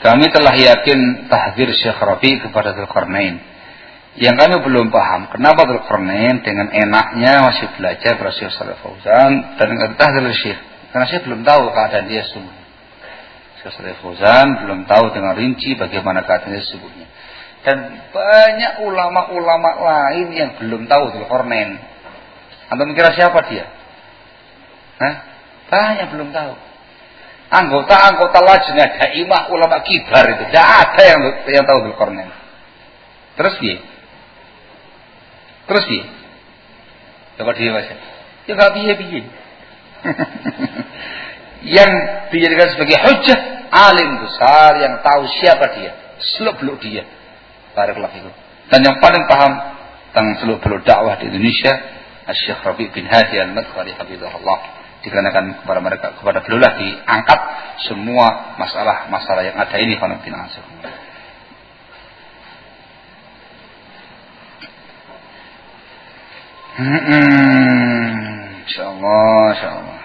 Kami telah yakin tahdir Syekh Rabi kepada Dzulkarnain. Yang kami belum paham, kenapa Dzulkarnain dengan enaknya masih belajar pada Syekh Fauzan dan dengan tahdir Syekh. Karena saya belum tahu keadaan dia semua. Syekh Saleh Fauzan belum tahu dengan rinci bagaimana keadaan dia sesungguhnya. Dan banyak ulama-ulama lain yang belum tahu Dzulkarnain. Anda mengira siapa dia? Hah? Banyak belum tahu anggota-anggota lajnah daimah ulama kibar itu tidak ada yang yang tahu Dzulkarnain. Terus dia, Terus dia, Coba dia baca. Ya nggak biye biye. yang dijadikan sebagai hujah alim besar yang tahu siapa dia, seluk beluk dia. Barakallahu itu. Dan yang paling paham tentang seluk beluk dakwah di Indonesia, Syekh Rabi bin Hadi Al-Madkhali Hafizahullah dikarenakan kepada mereka kepada beliau diangkat semua masalah-masalah yang ada ini kalau Asif. Hmm, insyaallah, insyaallah.